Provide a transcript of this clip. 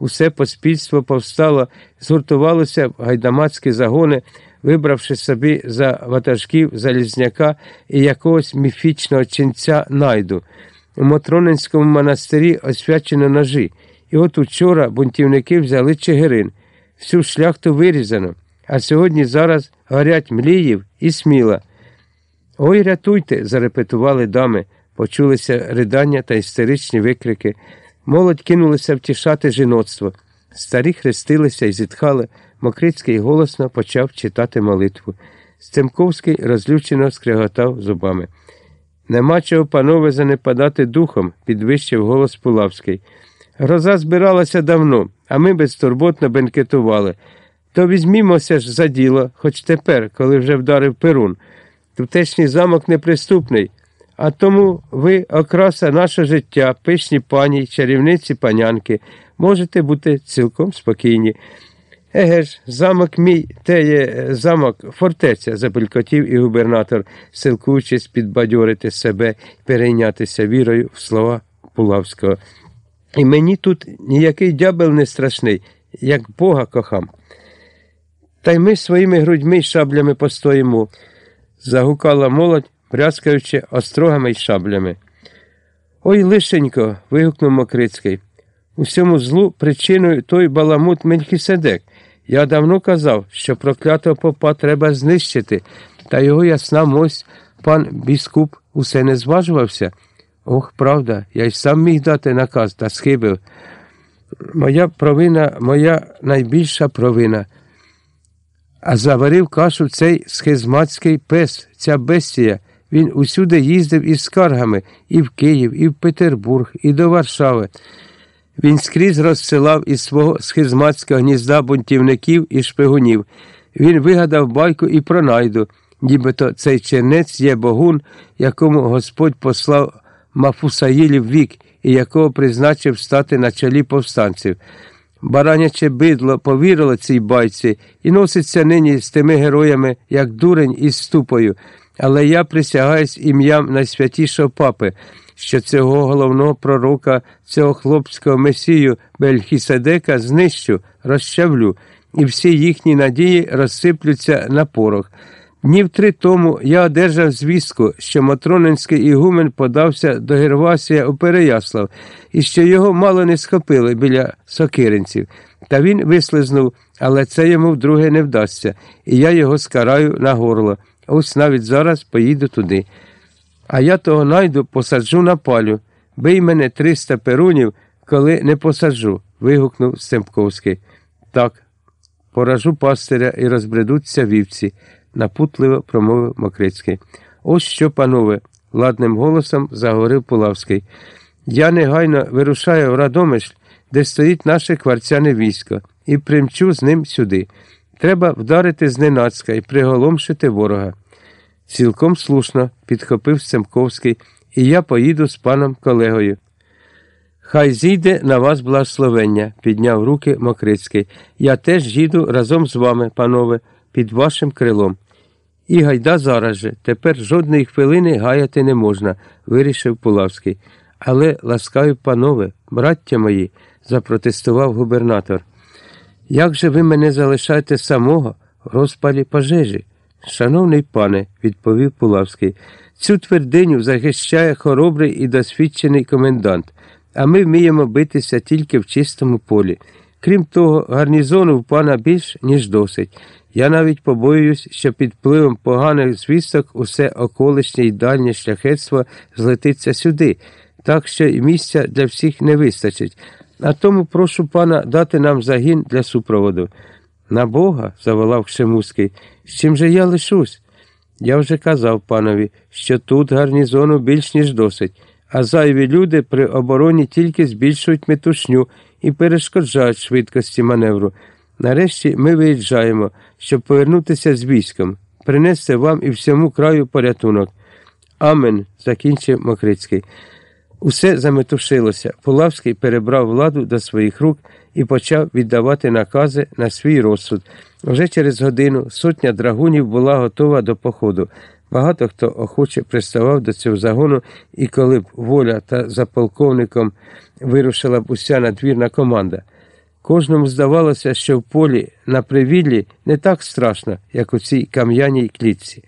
Усе поспільство повстало, згуртувалося в гайдамацькі загони, вибравши собі за ватажків Залізняка і якогось міфічного ченця найду. У Мотронинському монастирі освячено ножі, і от учора бунтівники взяли Чигирин. Всю шляхту вирізано, а сьогодні зараз горять Мліїв і Сміла. Ой, рятуйте, зарепетували дами, почулися ридання та істеричні викрики. Молодь кинулася втішати жіноцтво. Старі хрестилися і зітхали. Мокрицький голосно почав читати молитву. Стемковський розлючено скриготав зубами. Нема чого, панове, занепадати духом, підвищив голос Пулавський. Гроза збиралася давно, а ми безтурботно бенкетували. То візьмімося ж за діло, хоч тепер, коли вже вдарив Перун. Тутешній замок неприступний, а тому ви, окраса наше життя, пишні пані, чарівниці панянки, можете бути цілком спокійні. Еге ж, замок мій, те є замок, фортеця, забелькотів і губернатор, силкуючись підбадьорити себе і перейнятися вірою в слова Пулавського. І мені тут ніякий дябел не страшний, як Бога кохам. Та й ми своїми грудьми й шаблями постоїмо, загукала молодь, брязкаючи острогами й шаблями. Ой, лишенько. вигукнув Мокрицький. Усьому злу причиною той баламут Мельхіседек. Я давно казав, що проклятого попа треба знищити, та його ясна мось, пан біскуп, усе не зважувався. Ох, правда, я й сам міг дати наказ та схибив. Моя провина, моя найбільша провина. А заварив кашу цей схизматський пес, ця бестія. Він усюди їздив із скаргами і в Київ, і в Петербург, і до Варшави. Він скрізь розсилав із свого схизматського гнізда бунтівників і шпигунів. Він вигадав байку і про найду, нібито цей чернець є богун, якому Господь послав Мафусаїлів вік і якого призначив стати на чолі повстанців. Бараняче бидло повірило цій байці і носиться нині з тими героями, як дурень із ступою. Але я присягаюсь ім'ям найсвятішого папи, що цього головного пророка, цього хлопського месію Бельхіседека знищу, розчавлю, і всі їхні надії розсиплються на порох. Днів три тому я одержав звістку, що Матронинський ігумен подався до Гервасія у Переяслав, і що його мало не схопили біля сокиринців. Та він вислизнув, але це йому вдруге не вдасться, і я його скараю на горло. Ось навіть зараз поїду туди. А я того найду посаджу на палю. Бий мене триста перунів, коли не посаджу. вигукнув Стемпковський. Так, поражу пастиря і розбредуться вівці напутливо промовив Мокрицький. Ось що, панове, ладним голосом заговорив Пулавський. Я негайно вирушаю в Радомиш, де стоїть наше кварцяне військо, і примчу з ним сюди. Треба вдарити зненацька і приголомшити ворога. Цілком слушно, підхопив Семковський, і я поїду з паном колегою. Хай зійде на вас благословення, підняв руки Мокрицький. Я теж їду разом з вами, панове, під вашим крилом. І гайда зараз же, тепер жодної хвилини гаяти не можна, вирішив Пулавський. Але, ласкаю, панове, браття мої, запротестував губернатор. Як же ви мене залишаєте самого в розпалі пожежі? Шановний пане, відповів Пулавський, цю твердиню захищає хоробрий і досвідчений комендант, а ми вміємо битися тільки в чистому полі. Крім того, гарнізону в пана більш, ніж досить. Я навіть побоююсь, що під впливом поганих звісток усе околишнє й дальнє шляхетство злетиться сюди, так що і місця для всіх не вистачить. А тому прошу пана дати нам загін для супроводу. На Бога, заволав Кшемуський, з чим же я лишусь? Я вже казав панові, що тут гарнізону більш ніж досить, а зайві люди при обороні тільки збільшують метушню і перешкоджають швидкості маневру. Нарешті ми виїжджаємо, щоб повернутися з військом, принести вам і всьому краю порятунок. Амен, закінчив Мокрицький. Усе заметушилося. Пулавський перебрав владу до своїх рук і почав віддавати накази на свій розсуд. Вже через годину сотня драгунів була готова до походу. Багато хто охоче приставав до цього загону, і коли б воля та за полковником вирушила б уся надвірна команда. Кожному здавалося, що в полі на привіллі не так страшно, як у цій кам'яній клітці.